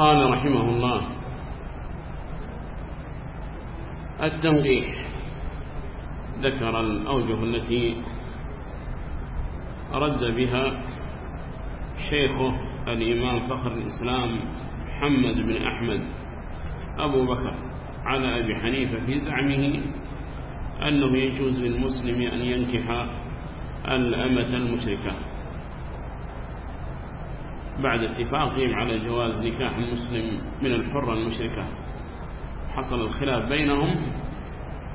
قال رحمه الله التنقيح ذكر الأوجه التي رد بها شيخه الإمام فخر الإسلام محمد بن أحمد أبو بكر على أبي حنيفة في زعمه أنه يجوز للمسلم أن ينكح الأمة المشركة. بعد اتفاقهم على جواز نكاح المسلم من الحرة المشركة. حصل الخلاف بينهم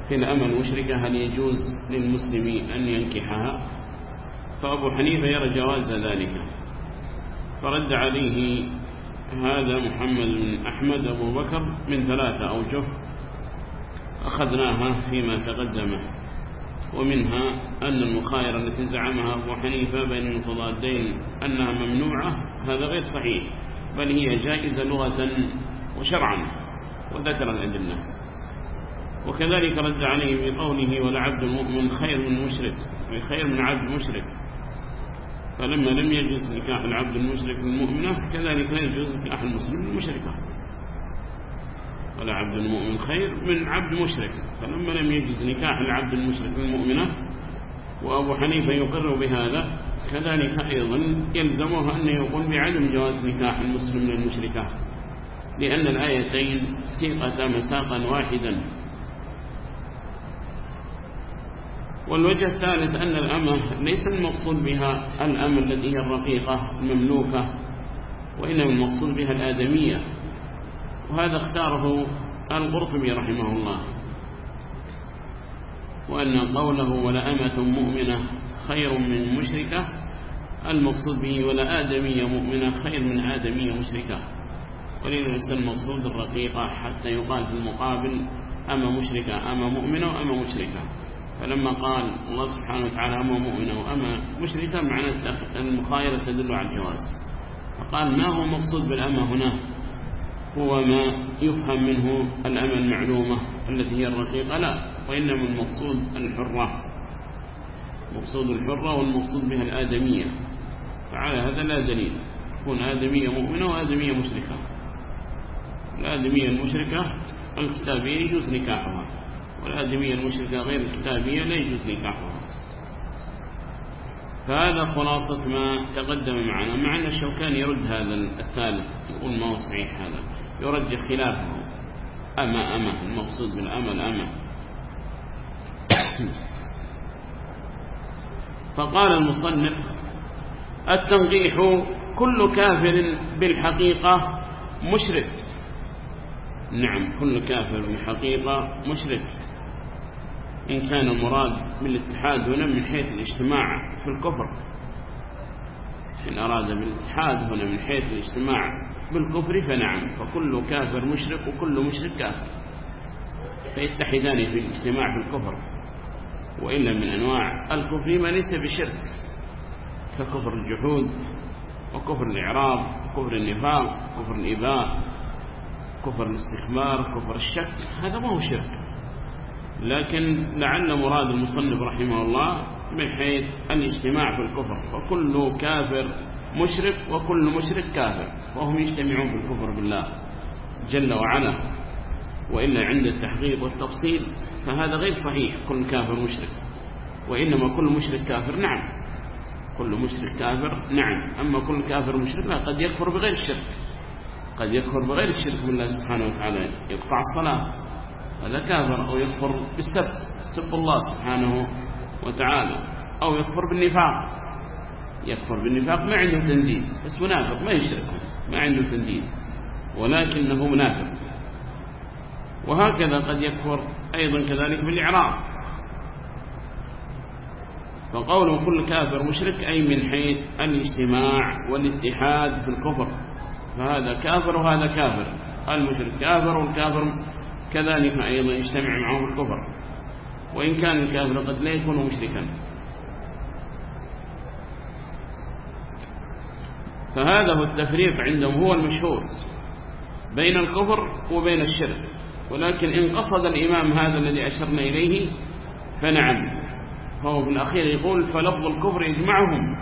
في الأمة المشركة هل يجوز للمسلم أن ينكحها؟ فأبو حنيفة يرى جواز ذلك. فرد عليه هذا محمد بن أحمد أبو بكر من ثلاثة أوجه أخذناها فيما تقدم. ومنها أن المخايرة التي زعمها أبو حنيفة بين المتضادين أنها ممنوعة هذا غير صحيح بل هي جائزة لغة وشرعا وذكر الأدلة وكذلك رد عليه بقوله ولعبد المؤمن خير من مشرك خير من عبد مشرك. فلما لم يجوز نكاح العبد المشرك المؤمنة كذلك لا يجوز نكاح المسلم المشركة. ولا عبد المؤمن خير من عبد مشرك فلما لم يجوز نكاح العبد المشرك المؤمنة وأبو حنيفة يقر بهذا كذلك أيضا يلزمه أن يقول بعدم جواز نكاح المسلم للمشركة لأن الآيتين سيقة مساقا واحدا. والوجه الثالث أن الأمة ليس المقصود بها الأمة التي هي الرقيقة المملوكة وإنما المقصود بها الآدمية. وهذا اختاره القرطبي رحمه الله. وأن قوله ولا أمة مؤمنة خير من مشركة المقصود به ولا آدمية مؤمنة خير من آدمية مشركة. وليس المقصود الرقيقة حتى يقال في المقابل أما مشركة أما مؤمنة وأما مشركة. فلما قال الله سبحانه وتعالى أما مؤمنة وأما مشركة معنى المخايرة تدل على الجواز. فقال ما هو مقصود بالأمة هنا؟ هو ما يفهم منه الأمة المعلومة التي هي الرقيقة؟ لا وإنما المقصود الحرة. مقصود الحرة والمقصود بها الآدمية. فعلى هذا لا دليل. تكون آدمية مؤمنة وآدمية مشركة. الآدمية المشركة الكتابية يجوز نكاحها. والآدمية المشركة غير الكتابية لا يجوز نكاحها. فهذا خلاصة ما تقدم معنا مع أن الشوكان يرد هذا الثالث يقول ما هو صحيح هذا؟ يرد خلافه. أما أما المقصود بالأمل أما فقال المصنف التنقيح كل كافر بالحقيقة مشرك. نعم كل كافر بالحقيقة مشرك. إن كان المراد بالاتحاد هنا من حيث الاجتماع في الكفر. إن أراد بالاتحاد هنا من حيث الاجتماع بالكفر فنعم فكل كافر مشرك وكل مشرك كافر. فيتحدان في الاجتماع في الكفر. وإلا من أنواع الكفر ما ليس بشرك ككفر الجحود وكفر الإعراض وكفر النفاق كفر الإباء كفر الاستخبار كفر الشك هذا ما هو شرك. لكن لعل مراد المصنف رحمه الله من حيث الاجتماع في الكفر فكل كافر مشرك وكل مشرك كافر وهم يجتمعون في الكفر بالله جل وعلا وإلا عند التحقيق والتفصيل فهذا غير صحيح كل كافر مشرك. وإنما كل مشرك كافر نعم. كل مشرك كافر نعم. أما كل كافر مشرك لا قد يكفر بغير الشرك. قد يكفر بغير الشرك بالله سبحانه وتعالى. يقطع الصلاة. هذا كافر أو يكفر بالسب سب الله سبحانه وتعالى. أو يكفر بالنفاق. يكفر بالنفاق ما عنده تنديد. بس منافق ما يشرك ما عنده تنديد. ولكنه منافق. وهكذا قد يكفر أيضا كذلك بالإعراض فقوله كل كافر مشرك أي من حيث الاجتماع والاتحاد في الكفر. فهذا كافر وهذا كافر. المشرك كافر والكافر كذلك أيضا يجتمع معه الكفر. وإن كان الكافر قد لا يكون مشركا. فهذا هو التفريق عندهم هو المشهور بين الكفر وبين الشرك. ولكن إن قصد الإمام هذا الذي أشرنا إليه فنعم. فهو في الأخير يقول فلفظ الكفر يجمعهم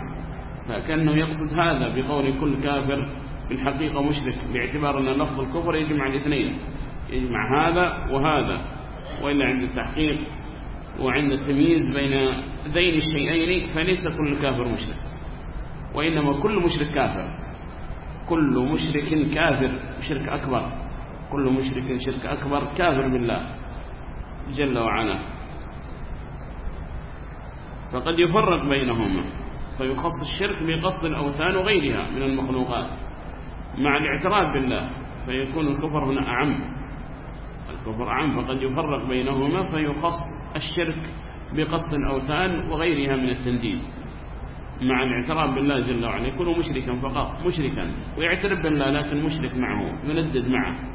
فكأنه يقصد هذا بقول كل كافر بالحقيقة مشرك باعتبار أن لفظ الكفر يجمع الاثنين يجمع هذا وهذا وإلا عند التحقيق وعند التمييز بين ذين الشيئين فليس كل كافر مشرك وإنما كل مشرك كافر كل مشرك كافر شرك أكبر. كل مشرك شرك أكبر كافر بالله جل وعلا. فقد يفرق بينهما فيخص الشرك بقصد الأوثان وغيرها من المخلوقات مع الاعتراف بالله فيكون الكفر هنا أعم. الكفر أعم فقد يفرق بينهما فيخص الشرك بقصد الأوثان وغيرها من التنديد مع الاعتراف بالله جل وعلا. يكون مشركا فقط مشركا ويعترف بالله لكن مشرك معه مندد معه.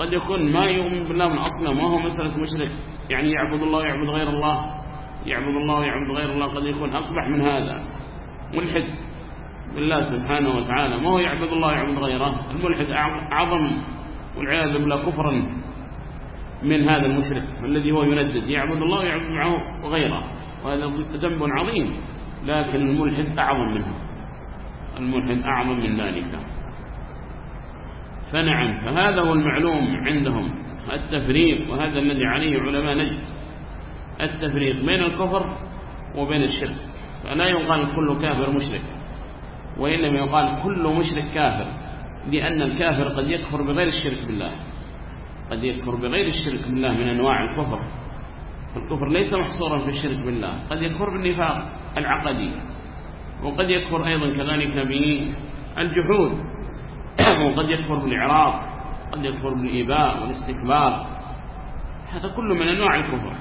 قد يكون ما يؤمن بالله من أصلا ما هو مسألة مشرك. يعني يعبد الله ويعبد غير الله. يعبد الله ويعبد غير الله قد يكون أقبح من هذا. ملحد بالله سبحانه وتعالى. ما هو يعبد الله ويعبد غيره؟ الملحد أعظم والعياذ بالله كفرا من هذا المشرك الذي هو يندد يعبد الله ويعبد معه غيره. وهذا ذنب عظيم. لكن الملحد أعظم منه. الملحد أعظم من ذلك. فنعم. فهذا هو المعلوم عندهم. التفريق وهذا الذي عليه علماء نجد. التفريق بين الكفر وبين الشرك. فلا يقال كل كافر مشرك وإنما يقال كل مشرك كافر لأن الكافر قد يكفر بغير الشرك بالله. قد يكفر بغير الشرك بالله من أنواع الكفر. الكفر ليس محصورا في الشرك بالله. قد يكفر بالنفاق العقدي وقد يكفر أيضا كذلك بالجحود وقد يكفر بالإعراض قد يكفر بالإباء والاستكبار. هذا كله من أنواع الكفر.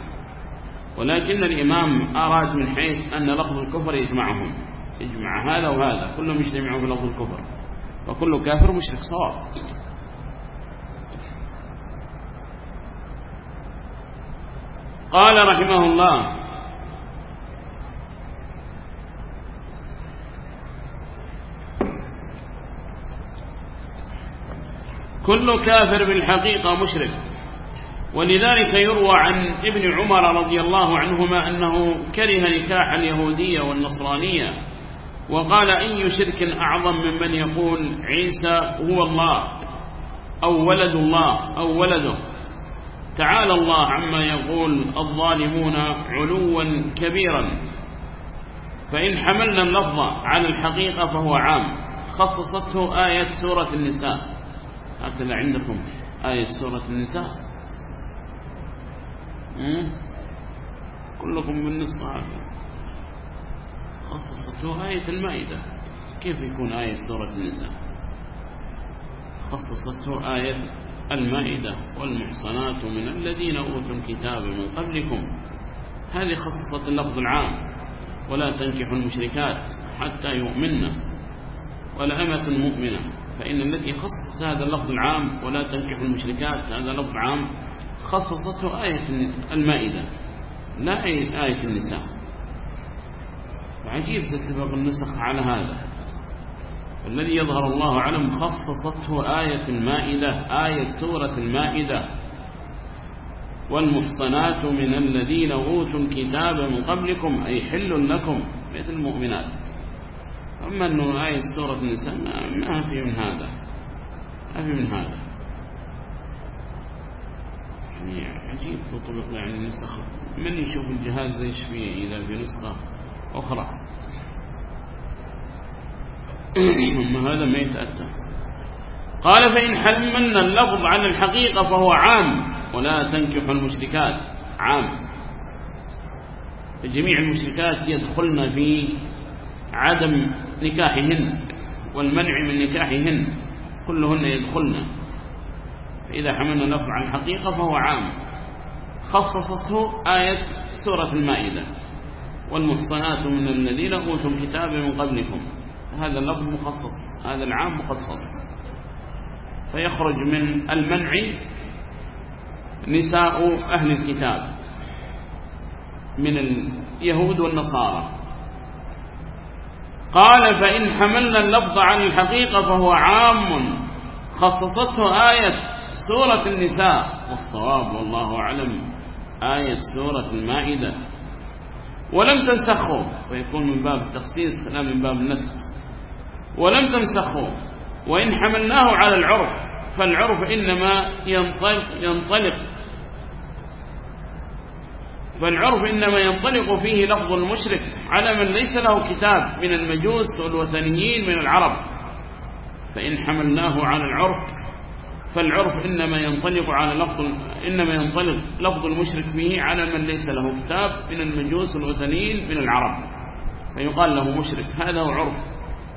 ولكن الإمام أراد من حيث أن لفظ الكفر يجمعهم. يجمع هذا وهذا. كلهم يجتمعون في لفظ الكفر. وكل كافر مشرك صواب. قال رحمه الله كل كافر بالحقيقة مشرك. ولذلك يروى عن ابن عمر رضي الله عنهما أنه كره نكاح اليهودية والنصرانية وقال أي شرك أعظم ممن يقول عيسى هو الله أو ولد الله أو ولده. تعالى الله عما يقول الظالمون علوا كبيرا. فإن حملنا اللفظ على الحقيقة فهو عام. خصصته آية سورة النساء. هكذا عندكم آية سورة النساء. كلكم بالنسبة هكذا خصصته آية المائدة. كيف يكون آية سورة النساء؟ خصصته آية المائدة. والمحصنات من الذين أوتوا الكتاب من قبلكم. هذه خصصت اللفظ العام. ولا تنكحوا المشركات حتى يؤمننا ولا أمة مؤمنة. فإن التي خصصت هذا اللفظ العام ولا تنكحوا المشركات هذا لفظ عام خصصته آية المائدة لا آية النساء. عجيب تتفق النسخ على هذا. الذي يظهر الله أعلم خصصته آية المائدة آية سورة المائدة. والمحصنات من الذين أوتوا الكتاب من قبلكم أي حل لكم مثل المؤمنات. أما أنه آية سورة النساء ما في من هذا. ما في من هذا. يعني عجيب تطبق يعني النسخ من يشوف الجهاز إيش فيه إذا في نسخة أخرى؟ أما هذا ما يتأتى. قال فإن حملنا اللفظ على الحقيقة فهو عام ولا تنكح المشركات. عام. جميع المشركات يدخلن في عدم نكاحهن والمنع من نكاحهن كلهن يدخلن. فإذا حملنا اللفظ على الحقيقة فهو عام. خصصته آية سورة المائدة. والمحصنات من الذين أوتوا الكتاب من قبلكم. هذا اللفظ مخصص. هذا العام مخصص. فيخرج من المنع نساء أهل الكتاب من اليهود والنصارى. قال فإن حملنا اللفظ عن الحقيقة فهو عام. خصصته آية سورة النساء. والصواب والله أعلم. آية سورة المائدة. ولم تنسخه ويكون من باب التخصيص لا من باب النسخ. ولم تنسخه وإن حملناه على العرف. فالعرف إنما ينطلق, ينطلق فالعرف إنما ينطلق فيه لفظ المشرك على من ليس له كتاب من المجوس والوثنيين من العرب. فإن حملناه على العرف فالعرف إنما ينطلق على لفظ إنما ينطلق لفظ المشرك به على من ليس له كتاب من المجوس الوثنيين من العرب. فيقال له مشرك هذا هو عرف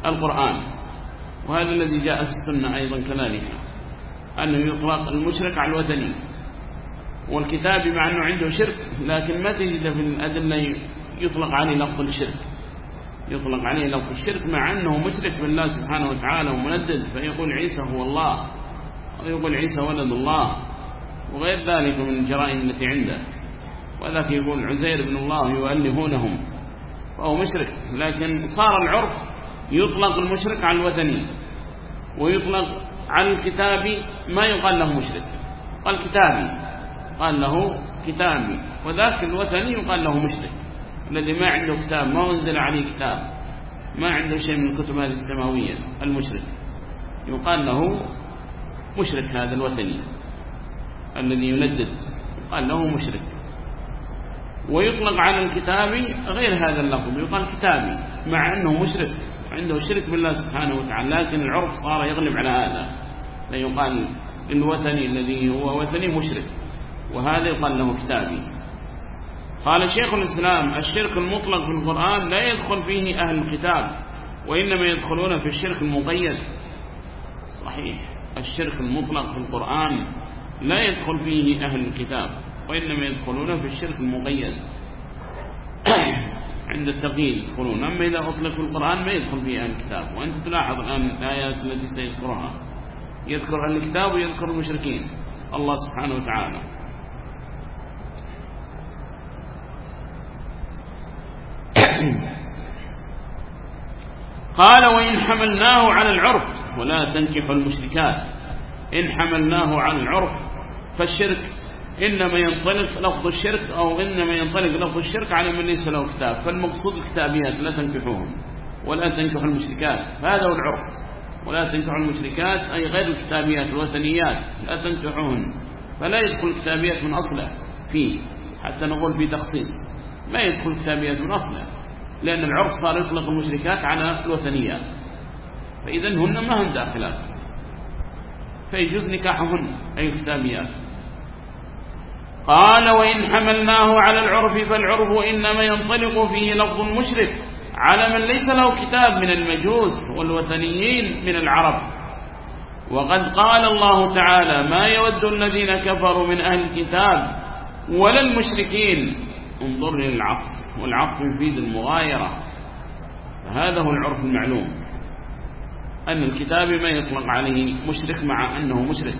القرآن. وهذا الذي جاء في السنة أيضا كذلك أنه يطلق المشرك على الوثني. والكتاب مع أنه عنده شرك لكن ما تجد في الأدلة يطلق عليه لفظ الشرك. يطلق عليه لفظ الشرك مع أنه مشرك بالله سبحانه وتعالى ومندد فيقول عيسى هو الله ويقول عيسى ولد الله وغير ذلك من الجرائم التي عنده. وذاك يقول عزير بن الله يؤلهونهم فهو مشرك. لكن صار العرف يطلق المشرك على الوثني ويطلق على الكتابي ما يقال له مشرك قال كتابي. قال له كتابي وذاك الوثني يقال له مشرك. الذي ما عنده كتاب ما أنزل عليه كتاب. ما عنده شيء من الكتب هذه السماوية المشرك. يقال له مشرك هذا الوثني الذي يندد. يقال له مشرك. ويطلق على الكتابي غير هذا اللفظ. يقال كتابي مع أنه مشرك. عنده شرك بالله سبحانه وتعالى. لكن العرف صار يغلب على هذا. فيقال الوثني الذي هو وثني مشرك. وهذا يقال له كتابي. قال شيخ الإسلام الشرك المطلق في القرآن لا يدخل فيه أهل الكتاب وإنما يدخلون في الشرك المقيد. صحيح. الشرك المطلق في القرآن لا يدخل فيه أهل الكتاب وإنما يدخلون في الشرك المقيد. عند التقييد يدخلون أما إذا أطلق في القرآن ما يدخل فيه أهل الكتاب. وأنت تلاحظ الآن الآيات التي سيذكرها. يذكر أهل الكتاب ويذكر المشركين. الله سبحانه وتعالى. قال وإن حملناه على العرف ولا تنكح المشركات. إن حملناه على العرف فالشرك. إنما ينطلق لفظ الشرك أو إنما ينطلق لفظ الشرك على من ليس له كتاب. فالمقصود الكتابيات لا تنكحوهم ولا تنكح المشركات. فهذا هو العرف. ولا تنكح المشركات أي غير الكتابيات الوثنيات لا تنكحوهن فلا يدخل الكتابيات من أصله فيه. حتى نقول في تخصيص ما يدخل الكتابيات من أصله. لأن العرف صار يطلق المشركات على الوثنيات فإذا هن ما هم داخلات. فيجوز نكاحهن أي الكتابيات قال وإن حملناه على العرف فالعرف إنما ينطلق فيه لفظ المشرك على من ليس له كتاب من المجوس والوثنيين من العرب. وقد قال الله تعالى ما يود الذين كفروا من أهل الكتاب ولا المشركين. انظر للعطف. والعطف يفيد المغايرة. فهذا هو العرف المعلوم. أن الكتاب ما يطلق عليه مشرك مع أنه مشرك.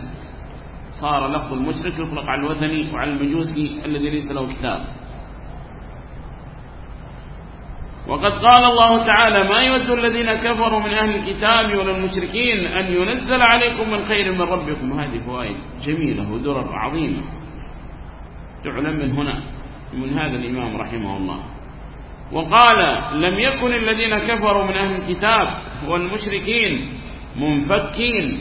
صار لفظ المشرك يطلق على الوثني وعلى المجوسي الذي ليس له كتاب. وقد قال الله تعالى ما يود الذين كفروا من أهل الكتاب ولا المشركين أن ينزل عليكم من خير من ربكم. هذه فوائد جميلة ودرر عظيمة. تعلم من هنا. من هذا الإمام رحمه الله. وقال لم يكن الذين كفروا من أهل الكتاب والمشركين منفكين.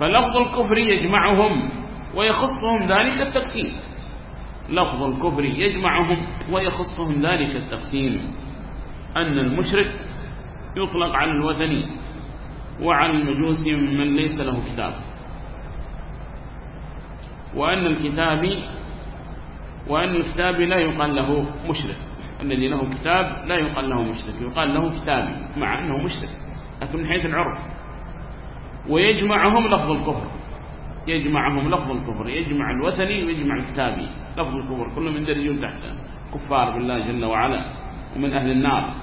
فلفظ الكفر يجمعهم ويخصهم ذلك التقسيم. لفظ الكفر يجمعهم ويخصهم ذلك التقسيم. أن المشرك يطلق على الوثني وعلى المجوس من ليس له كتاب. وأن الكتاب وأن الكتاب لا يقال له مشرك. الذي له كتاب لا يقال له مشرك يقال له كتابي مع أنه مشرك لكن من حيث العرف. ويجمعهم لفظ الكفر. يجمعهم لفظ الكفر يجمع الوثني ويجمع الكتابي لفظ الكفر كل من درجون تحته كفار بالله جل وعلا ومن أهل النار.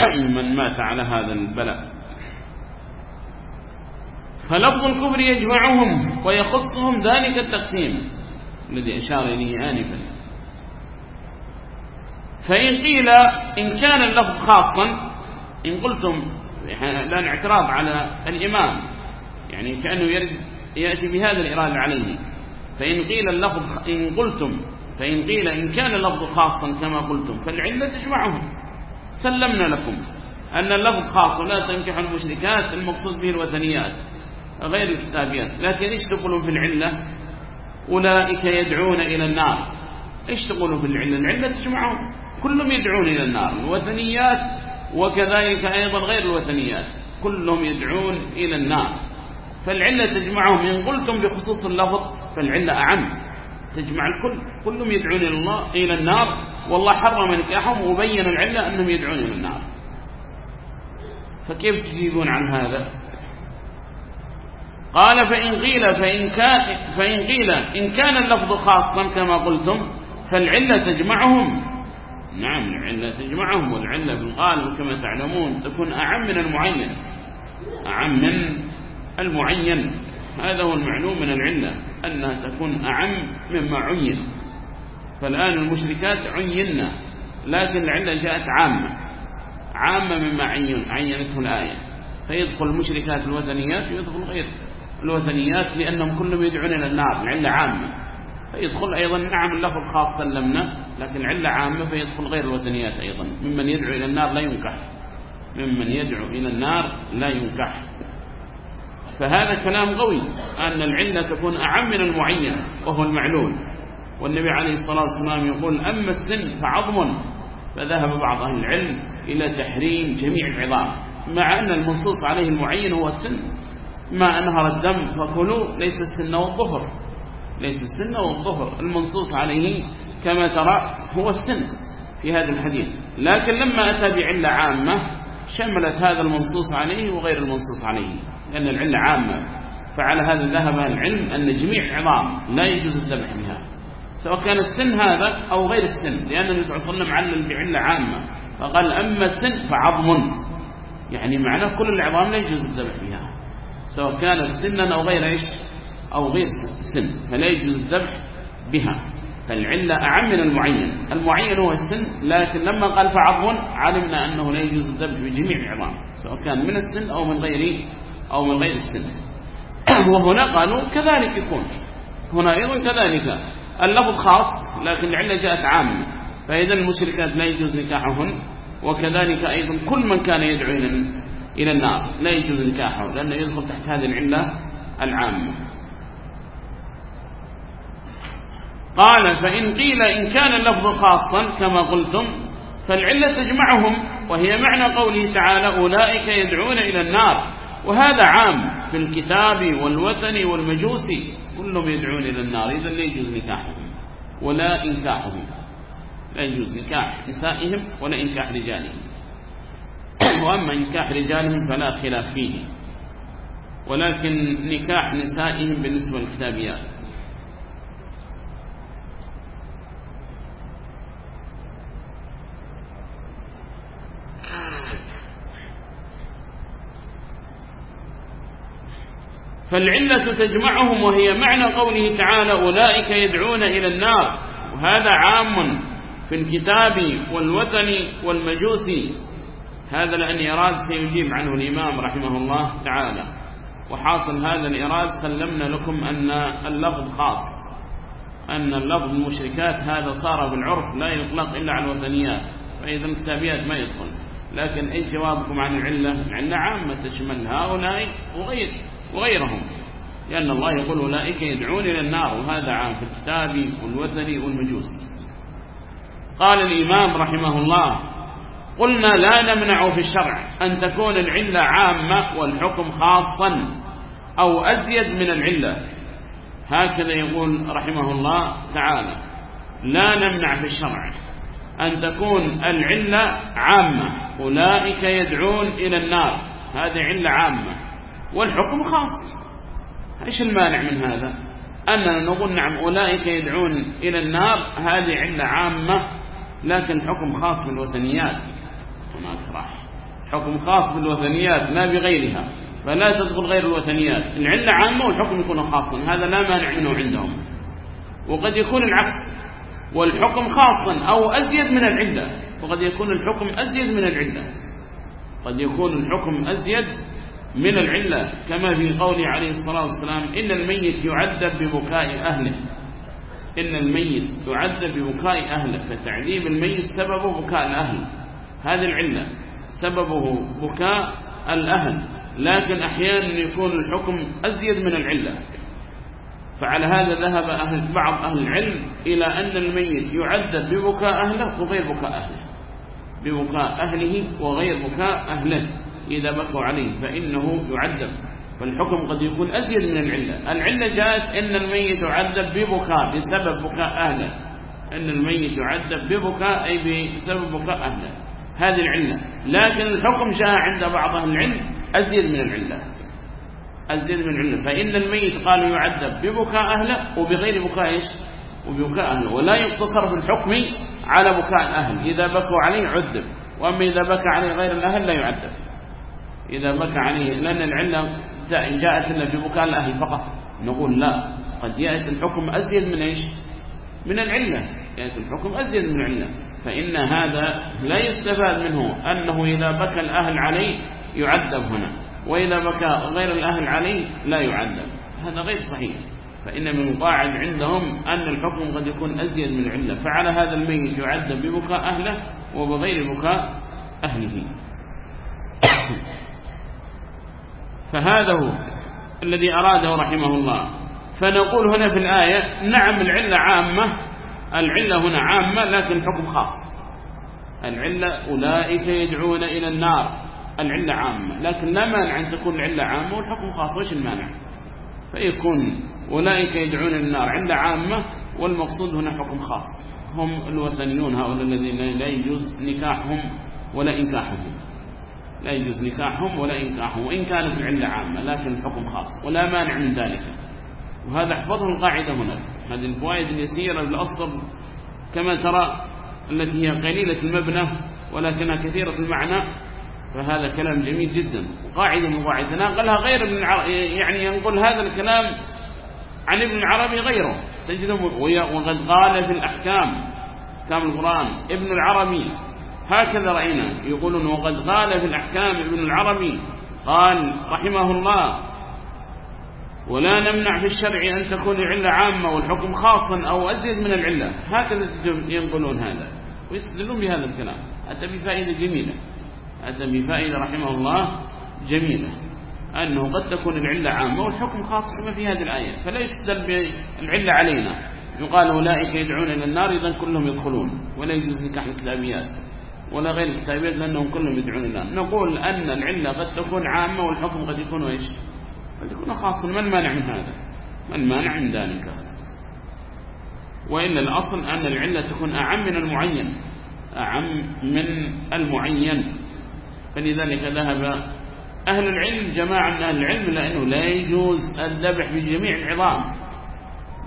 من مات على هذا البلاء. فلفظ الكفر يجمعهم ويخصهم ذلك التقسيم. الذي أشار إليه آنفا. فإن قيل إن كان اللفظ خاصا إن قلتم الآن اعتراض على الإمام يعني كأنه يرد يأتي بهذا الإرادة عليه. فإن قيل اللفظ إن قلتم فإن قيل إن كان اللفظ خاصا كما قلتم فالعلة تجمعهم سلمنا لكم أن اللفظ خاص ولا تنكح المشركات المقصود به الوثنيات غير الكتابيات. لكن إيش تقولون في العلة؟ أولئك يدعون إلى النار. إيش تقولون في العلة؟ العلة تجمعهم. كلهم يدعون إلى النار. الوثنيات وكذلك أيضا غير الوثنيات. كلهم يدعون إلى النار. فالعلة تجمعهم. إن قلتم بخصوص اللفظ فالعلة أعم. تجمع الكل. كلهم يدعون إلى الله إلى النار. والله حرم نكاحهم وبين العلة أنهم يدعون إلى النار. فكيف تجيبون عن هذا؟ قال فإن قيل فإن كان, فإن قيل إن كان اللفظ خاصا كما قلتم فالعلة تجمعهم. نعم العلة تجمعهم والعلة في الغالب كما تعلمون تكون أعم من المعين. أعم من المعين. هذا هو المعلوم من العلة أنها تكون أعم مما عين. فالآن المشركات عينا لكن العلة جاءت عامة. عامة مما عين عينته الآية. فيدخل المشركات الوثنيات ويدخل غير الوثنيات لأنهم كلهم يدعون إلى النار العلة عامة. فيدخل أيضا نعم اللفظ خاص سلمنا لكن العلة عامة فيدخل غير الوثنيات أيضا. ممن يدعو إلى النار لا ينكح. ممن يدعو إلى النار لا ينكح. فهذا كلام قوي أن العلة تكون أعم من المعين وهو المعلول. والنبي عليه الصلاة والسلام يقول أما السن فعظم فذهب بعض أهل العلم إلى تحريم جميع العظام. مع أن المنصوص عليه المعين هو السن. ما أنهر الدم فكلوا ليس السن والظهر. ليس السن والظهر. المنصوص عليه كما ترى هو السن في هذا الحديث. لكن لما أتى بعلة عامة شملت هذا المنصوص عليه وغير المنصوص عليه. لأن العلة عامة. فعلى هذا ذهب العلم أن جميع العظام لا يجوز الذبح بها. سواء كان السن هذا أو غير السن. لأن النبي صلى الله عليه وسلم علل بعلة عامة. فقال أما السن فعظم. يعني معناه كل العظام لا يجوز الذبح بها. سواء كانت سنا أو غير إيش؟ أو غير سن. فلا يجوز الذبح بها. فالعلة أعم من المعين. المعين هو السن لكن لما قال فعظم علمنا أنه لا يجوز الذبح بجميع العظام سواء كان من السن أو من غير أو من غير السن. وهنا قالوا كذلك يكون. هنا أيضا كذلك. اللفظ خاص لكن العلة جاءت عامة فإذا المشركات لا يجوز نكاحهن وكذلك أيضا كل من كان يدعو إلى النار. لا يجوز نكاحه لأنه يدخل تحت هذه العلة العامة. قال فإن قيل إن كان اللفظ خاصا كما قلتم فالعلة تجمعهم وهي معنى قوله تعالى أولئك يدعون إلى النار. وهذا عام في الكتاب والوثن والمجوسي كلهم يدعون إلى النار. إذا لا يجوز نكاحهم ولا إنكاحهم. لا يجوز نكاح نسائهم ولا إنكاح رجالهم. وأما نكاح رجالهم فلا خلاف فيه. ولكن نكاح نسائهم بالنسبة للكتابيات. فالعلة تجمعهم وهي معنى قوله تعالى أولئك يدعون إلى النار. وهذا عام في الكتاب والوثن والمجوس. هذا لأن إراد سيجيب عنه الإمام رحمه الله تعالى. وحاصل هذا الإراد سلمنا لكم أن اللفظ خاص. أن اللفظ المشركات هذا صار بالعرف لا يطلق إلا على الوثنيات. فإذا الكتابيات ما يدخل. لكن أي جوابكم عن العلة؟ العلة عامة تشمل هؤلاء وغير وغيرهم. لأن الله يقول أولئك يدعون إلى النار وهذا عام في الكتاب والوثن والمجوس. قال الإمام رحمه الله قلنا لا نمنع في الشرع أن تكون العلة عامة والحكم خاصا أو أزيد من العلة. هكذا يقول رحمه الله تعالى لا نمنع في الشرع أن تكون العلة عامة. أولئك يدعون إلى النار. هذه علة عامة والحكم خاص. إيش المانع من هذا؟ أننا نقول نعم أولئك يدعون إلى النار. هذه علة عامة لكن حكم خاص بالوثنيات. هناك راح. حكم خاص بالوثنيات لا بغيرها. فلا تدخل غير الوثنيات. العلة عامة والحكم يكون خاصا. هذا لا مانع منه عندهم. وقد يكون العكس. والحكم خاصا أو أزيد من العلة وقد يكون الحكم أزيد من العلة قد يكون الحكم أزيد من العلة. كما في قوله عليه الصلاة والسلام إن الميت يعذب ببكاء أهله. إن الميت يعذب ببكاء أهله. فتعذيب الميت سبب بكاء الأهل هذه العلة سببه بكاء الأهل لكن أحيانا يكون الحكم أزيد من العلة. فعلى هذا ذهب أهل بعض أهل العلم إلى أن الميت يعذب ببكاء أهله وغير بكاء أهله. ببكاء أهله وغير بكاء أهله إذا بكوا عليه فإنه يعذب فالحكم قد يكون أزيد من العلة. العلة جاءت أن الميت يعذب ببكاء بسبب بكاء أهله. أن الميت يعذب ببكاء أي بسبب بكاء أهله. هذه العلة. لكن الحكم جاء عند بعض أهل العلم أزيد من العلة. أزيد من العلة. فإن الميت قالوا يعذب ببكاء أهله وبغير بكاء إيش؟ وببكاء أهله. ولا يقتصر في الحكم على بكاء الأهل. إذا بكوا عليه عذب. وأما إذا بكى عليه غير الأهل لا يعذب. إذا بكى عليه لأن العلة جاءت لنا ببكاء الأهل فقط. نقول لا. قد يأتي الحكم أزيد من إيش؟ من العلة. يأتي الحكم أزيد من العلة. فإن هذا لا يستفاد منه أنه إذا بكى الأهل عليه يعذب هنا وإذا بكى غير الأهل عليه لا يعذب. هذا غير صحيح. فإن من قاعد عندهم أن الحكم قد يكون أزيد من العلة. فعلى هذا الميت يعذب ببكاء أهله وبغير بكاء أهله. فهذا هو الذي أراده رحمه الله. فنقول هنا في الآية نعم العلة عامة العلة هنا عامة لكن الحكم خاص. العلة أولئك يدعون إلى النار. العلة عامة. لكن لا مانع أن تكون العلة عامة والحكم خاص. وش المانع؟ فيكون أولئك يدعون إلى النار. علة عامة والمقصود هنا حكم خاص. هم الوثنيون هؤلاء الذين لا يجوز نكاحهم ولا إنكاحهم. لا يجوز نكاحهم ولا إنكاحهم. وإن كانت العلة عامة لكن الحكم خاص. ولا مانع من ذلك. وهذا احفظه القاعدة هنا. هذه الفوائد اليسيرة الأصل كما ترى التي هي قليلة المبنى ولكنها كثيرة المعنى فهذا كلام جميل جدا. قاعدة من قواعد ناقلها غير ابن العربي يعني ينقل هذا الكلام عن ابن العربي غيره. تجده وقد قال في الأحكام كام القرآن ابن العربي. هكذا رأينا. يقولون وقد قال في الأحكام ابن العربي قال رحمه الله ولا نمنع في الشرع أن تكون العلة عامة والحكم خاصا أو أزيد من العلة. هكذا ينقلون هذا. ويستدلون بهذا الكلام. أتى بفائدة جميلة. أتى بفائدة رحمه الله جميلة. أنه قد تكون العلة عامة والحكم خاص كما في هذه الآية. فلا يستدل بالعلة علينا. يقال أولئك يدعون إلى النار إذا كلهم يدخلون. ولا يجوز نكاح الكتابيات. ولا غير الكتابيات لأنهم كلهم يدعون إلى النار. نقول أن العلة قد تكون عامة والحكم قد يكون إيش؟ قد يكون خاصا. ما المانع من هذا؟ ما المانع من ذلك؟ وإلا الأصل أن العلة تكون أعم من المعين. أعم من المعين. فلذلك ذهب أهل العلم جماعة من أهل العلم لأنه لا يجوز الذبح بجميع العظام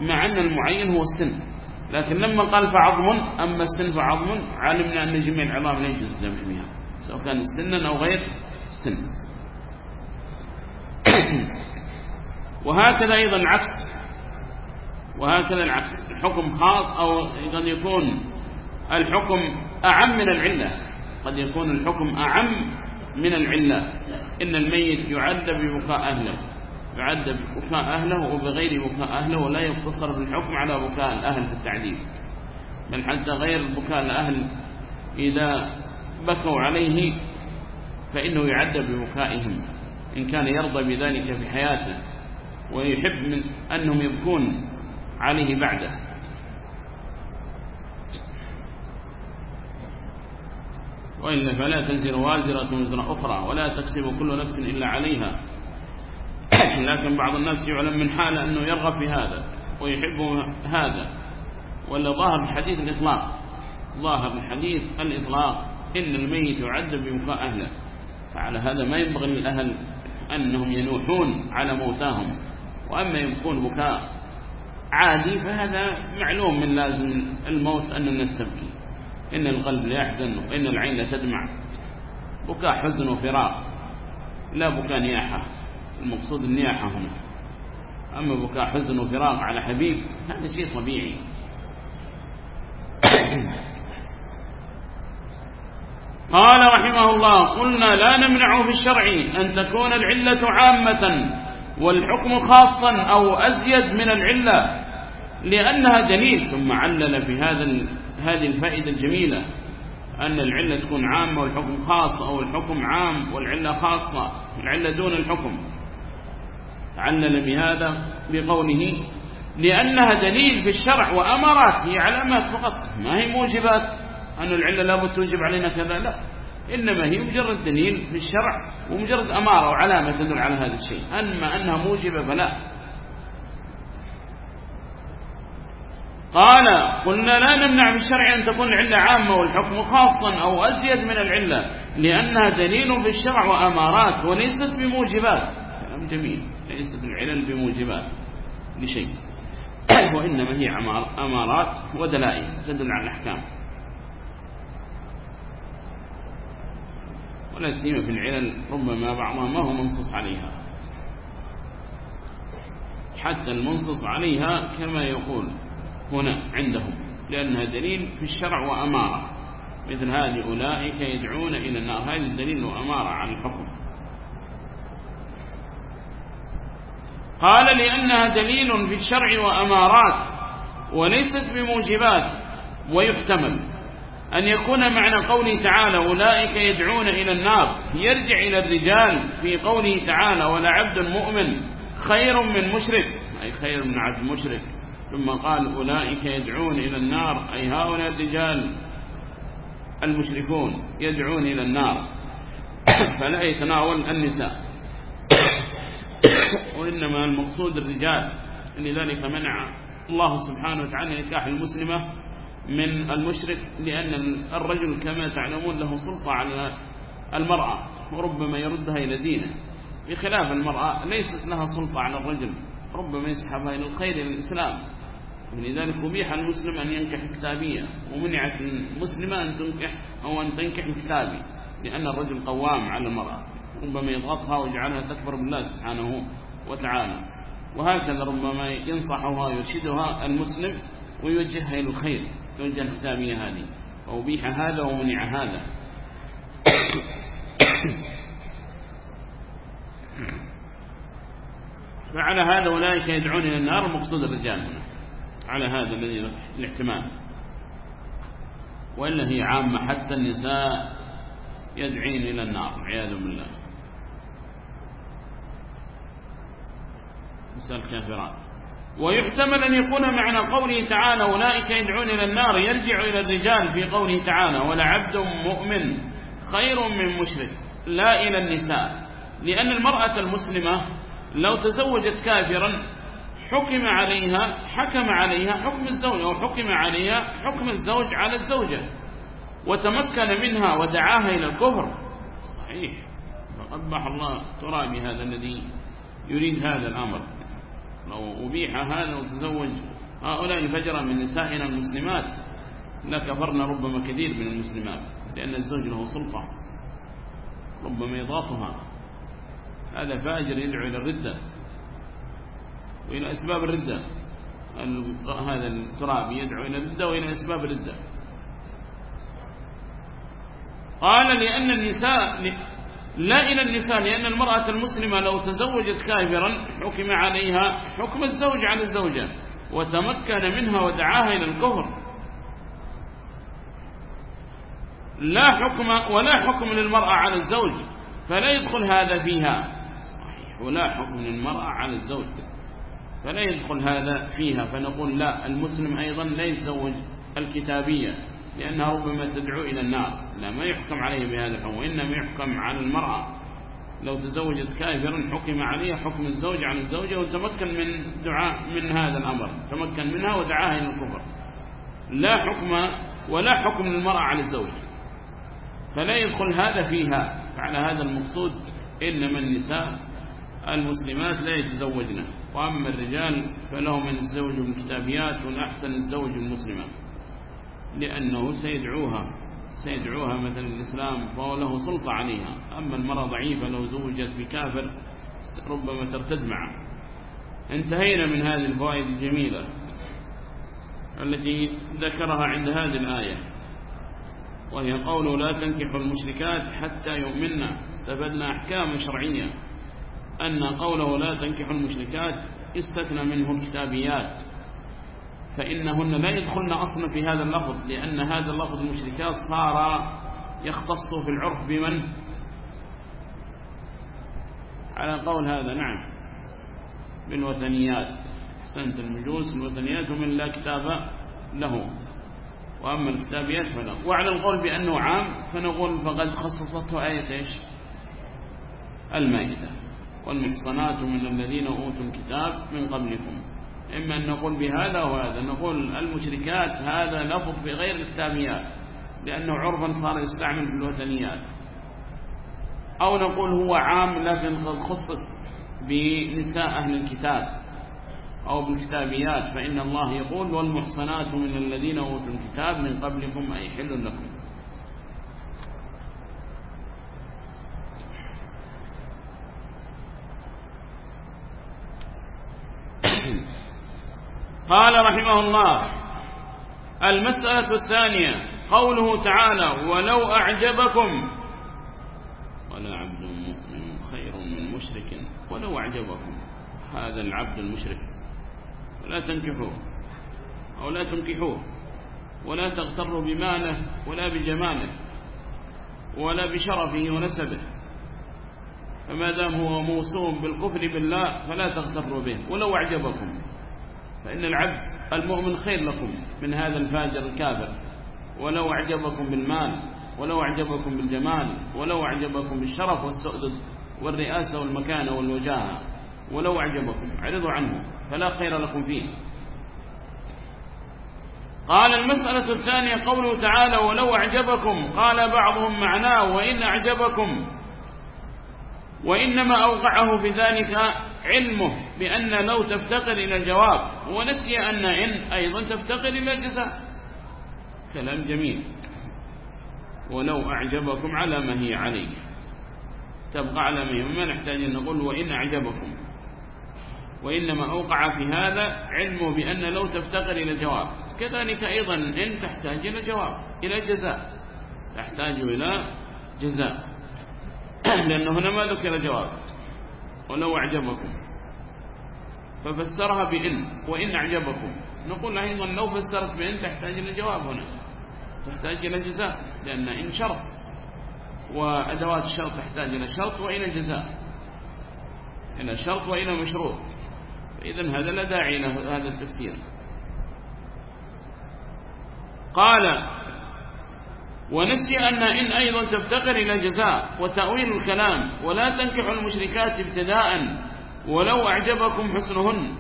مع أن المعين هو السن. لكن لما قال فعظم أما السن فعظم علمنا أن جميع العظام لا يجوز الذبح بها سواء كان سنا أو غير سن. وهكذا أيضا العكس. وهكذا العكس. الحكم خاص أو قد يكون الحكم أعم من العلة. قد يكون الحكم أعم من العلة. إن الميت يعذب ببكاء أهله. يعذب ببكاء أهله وبغير بكاء أهله ولا يقتصر بالحكم على بكاء الأهل في التعذيب بل حتى غير بكاء الأهل إذا بكوا عليه فإنه يعذب ببكائهم. إن كان يرضى بذلك في حياته ويحب من أنهم يبكون عليه بعده. وإلا فلا تنزل وازرة وزر أخرى ولا تكسب كل نفس إلا عليها. لكن بعض الناس يعلم من حاله أنه يرغب في هذا ويحب هذا. ولا ظاهر الحديث الإطلاق. ظاهر الحديث الإطلاق. إن الميت يعذب بمكاء أهله. فعلى هذا ما ينبغي للأهل أنهم ينوحون على موتاهم. وأما يبكون بكاء عادي فهذا معلوم من لازم الموت أن الناس تبكي إن القلب لا يحزن وإن العين تدمع. بكاء حزن وفراق. لا بكاء نياحة. المقصود النياحة هنا. أما بكاء حزن وفراق على حبيب هذا شيء طبيعي. قال رحمه الله قلنا لا نمنع في الشرع أن تكون العلة عامة والحكم خاصا أو أزيد من العلة لأنها دليل ثم علل في هذا هذه الفائدة الجميلة أن العلة تكون عامة والحكم خاص أو الحكم عام والعلة خاصة العلة دون الحكم. علل بهذا بقوله لأنها دليل في الشرع وأمرات هي علامات فقط ما هي موجبات. أن العلة لابد توجب علينا كذا لا. إنما هي مجرد دليل في الشرع ومجرد أمارة وعلامة تدل على هذا الشيء. أما أنها موجبة فلا. قال قلنا لا نمنع في الشرع أن تكون العلة عامة والحكم خاصا أو أزيد من العلة لأنها دليل في الشرع وأمارات وليست بموجبات. كلام جميل. ليست العلل بموجبات لشيء. وإنما هي أمارات ودلائل تدل على الأحكام. ولا سيما في العلل ربما بعضها ما هو منصوص عليها. حتى المنصوص عليها كما يقول هنا عندهم لأنها دليل في الشرع وأمارة. مثل هذه أولئك يدعون إلى النار. هذا الدليل وأمارة على الحكم. قال لأنها دليل في الشرع وأمارات وليست بموجبات ويحتمل. أن يكون معنى قوله تعالى أولئك يدعون إلى النار. يرجع إلى الرجال في قوله تعالى ولا عبد مؤمن خير من مشرك. أي خير من عبد مشرك. ثم قال أولئك يدعون إلى النار. أي هؤلاء الرجال المشركون يدعون إلى النار. فلا يتناول النساء. وإنما المقصود الرجال. لذلك منع الله سبحانه وتعالى نكاح المسلمة من المشرك لأن الرجل كما تعلمون له سلطة على المرأة وربما يردها إلى دينه. بخلاف المرأة ليست لها سلطة على الرجل ربما يسحبها إلى الخير إلى الإسلام. ولذلك أبيح المسلم أن ينكح كتابية ومنعت المسلمة أن تنكح أو أن تنكح كتابي لأن الرجل قوام على المرأة. ربما يضغطها ويجعلها تكبر بالله سبحانه وتعالى. وهكذا ربما ينصحها ويرشدها المسلم ويوجهها إلى الخير. توجه الكتابية هذه. وأبيح هذا ومنع هذا. فعلى هذا أولئك يدعون إلى النار مقصود الرجال. هنا على هذا الذي الاحتمال. وإلا هي عامة حتى النساء يدعين إلى النار عياذ بالله. نساء الكافرات. ويحتمل أن يكون معنى قوله تعالى أولئك يدعون إلى النار يرجع إلى الرجال في قوله تعالى ولعبد مؤمن خير من مشرك. لا إلى النساء. لأن المرأة المسلمة لو تزوجت كافرا حكم عليها حكم عليها حكم الزوج أو حكم عليها حكم الزوج على الزوجة وتمكن منها ودعاها إلى الكفر صحيح. فقبح الله ترابي هذا الذي يريد هذا الأمر. لو أبيح هذا وتزوج. هؤلاء فجرا من نسائنا المسلمات. لكفرنا ربما كثير من المسلمات لأن الزوج له سلطة. ربما يضافها هذا فاجر يدعو إلى الردة وإلى أسباب الردة. هذا التراب يدعو إلى الردة وإلى أسباب الردة. قال لأن النساء لا إلى النساء لأن المرأة المسلمة لو تزوجت كافرا حكم عليها حكم الزوج على الزوجة وتمكن منها ودعاها إلى الكفر. لا حكم ولا حكم للمرأة على الزوج فلا يدخل هذا فيها. صحيح ولا حكم للمرأة على الزوج فلا يدخل هذا فيها. فنقول لا المسلم أيضا لا يتزوج الكتابية. لأنها ربما تدعو إلى النار. لا ما يحكم عليه بهذا الحكم وإنما يحكم على المرأة. لو تزوجت كافرا حكم عليها حكم الزوج عن الزوجة وتمكن من دعاء من هذا الأمر. تمكن منها ودعاها إلى الكفر. لا حكم ولا حكم للمرأة على الزوج. فلا يدخل هذا فيها. فعلى هذا المقصود إنما النساء المسلمات لا يتزوجن. وأما الرجال فلهم أن يتزوجوا بالكتابيات والأحسن الزوج المسلمة. لأنه سيدعوها سيدعوها مثلا الإسلام فهو له سلطة عليها. أما المرأة ضعيفة لو زوجت بكافر ربما ترتد معه انتهينا من هذه الفوائد الجميلة التي ذكرها عند هذه الآية وهي قوله لا تنكحوا المشركات حتى يؤمننا. استفدنا أحكام شرعية أن قوله لا تنكحوا المشركات استثنى منه الكتابيات. فإنهن لا يدخلن أصلا في هذا اللفظ لأن هذا اللفظ المشركات صار يختص في العرف بمن؟ على قول هذا نعم. بالوثنيات حسنت المجوس الوثنيات ومن لا كتاب له. وأما الكتابيات فلا وعلى القول بأنه عام فنقول فقد خصصته آية إيش؟ المائدة. والمحصنات من الذين أوتوا الكتاب من قبلكم. إما أن نقول بهذا وهذا نقول المشركات هذا لفظ بغير الكتابيات لأنه عرفا صار يستعمل في الوثنيات. أو نقول هو عام لكن قد خصص بنساء أهل الكتاب أو بالكتابيات فإن الله يقول والمحصنات من الذين أوتوا الكتاب من قبلكم أي حل لكم. قال رحمه الله المسألة الثانية قوله تعالى ولو أعجبكم ولا عبد مؤمن خير من مشرك ولو أعجبكم هذا العبد المشرك ولا تنكحوه أو لا تنكحوه ولا تغتروا بماله ولا بجماله ولا بشرفه ونسبه فما دام هو موصوم بالكفر بالله فلا تغتروا به ولو أعجبكم. فإن العبد المؤمن خير لكم من هذا الفاجر الكافر ولو أعجبكم بالمال ولو أعجبكم بالجمال ولو أعجبكم بالشرف والسؤدد والرئاسة والمكانة والوجاهة ولو أعجبكم اعرضوا عنه فلا خير لكم فيه. قال المسألة الثانية قوله تعالى ولو أعجبكم قال بعضهم معناه وإن أعجبكم وإنما أوقعه في ذلك علمه بأن لو تفتقر إلى الجواب ونسي أن إن أيضا تفتقر إلى الجزاء. كلام جميل. ولو أعجبكم على ما هي عليه. تبقى على ما هي. وما نحتاج أن نقول وإن أعجبكم. وإنما أوقع في هذا علمه بأن لو تفتقر إلى الجواب. كذلك أيضا إن تحتاج إلى جواب إلى جزاء تحتاج إلى جزاء. لأنه هنا ما ذكر جواب. ولو أعجبكم. ففسرها بإن وإن أعجبكم. نقول أيضا لو فسرت بإن تحتاج إلى جواب هنا. تحتاج إلى جزاء لأن إن شرط وأدوات الشرط تحتاج إلى شرط وإلى جزاء. إلى شرط وإلى مشروط. إذا هذا لا داعي له هذا التفسير. قال ونسي أن إن أيضا تفتقر إلى جزاء وتأويل الكلام ولا تنكحوا المشركات ابتداء ولو أعجبكم حسنهن.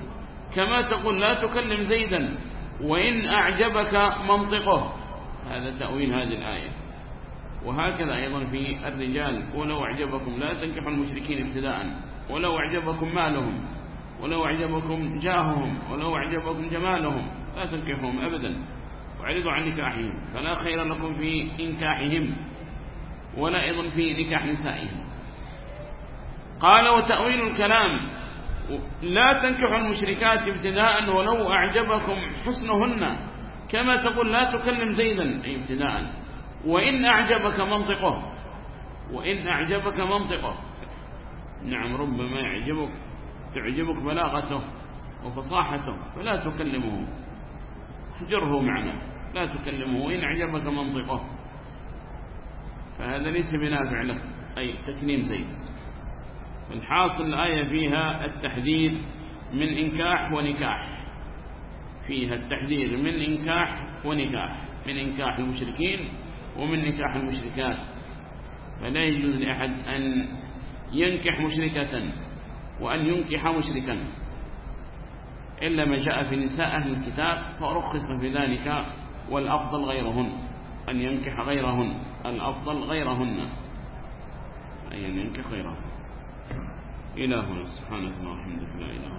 كما تقول لا تكلم زيدا وإن أعجبك منطقه. هذا تأويل هذه الآية. وهكذا أيضا في الرجال. ولو أعجبكم لا تنكحوا المشركين ابتداء ولو أعجبكم مالهم ولو أعجبكم جاههم ولو أعجبكم جمالهم لا تنكحهم أبدا. واعرضوا عن نكاحهم فلا خير لكم في إنكاحهم ولا أيضا في نكاح نسائهم. قال وتأويل الكلام لا تنكحوا المشركات ابتداء ولو أعجبكم حسنهن كما تقول لا تكلم زيدا أي ابتداء. وإن أعجبك منطقه وإن أعجبك منطقه. نعم ربما يعجبك تعجبك بلاغته وفصاحته فلا تكلمه. احجره معنا. لا تكلمه وإن أعجبك منطقه. فهذا ليس بنافع لك أي تكليم زيد الحاصل الآية فيها التحذير من إنكاح ونكاح. فيها التحذير من إنكاح ونكاح من إنكاح المشركين ومن نكاح المشركات. فلا يجوز لأحد أن ينكح مشركة وأن ينكح مشركا. إلا ما جاء في نساء أهل الكتاب فرخص في ذلك والأفضل غيرهن أن ينكح غيرهن الأفضل غيرهن. أن ينكح غيرهن. إلهنا سبحانه وتعالى لا إله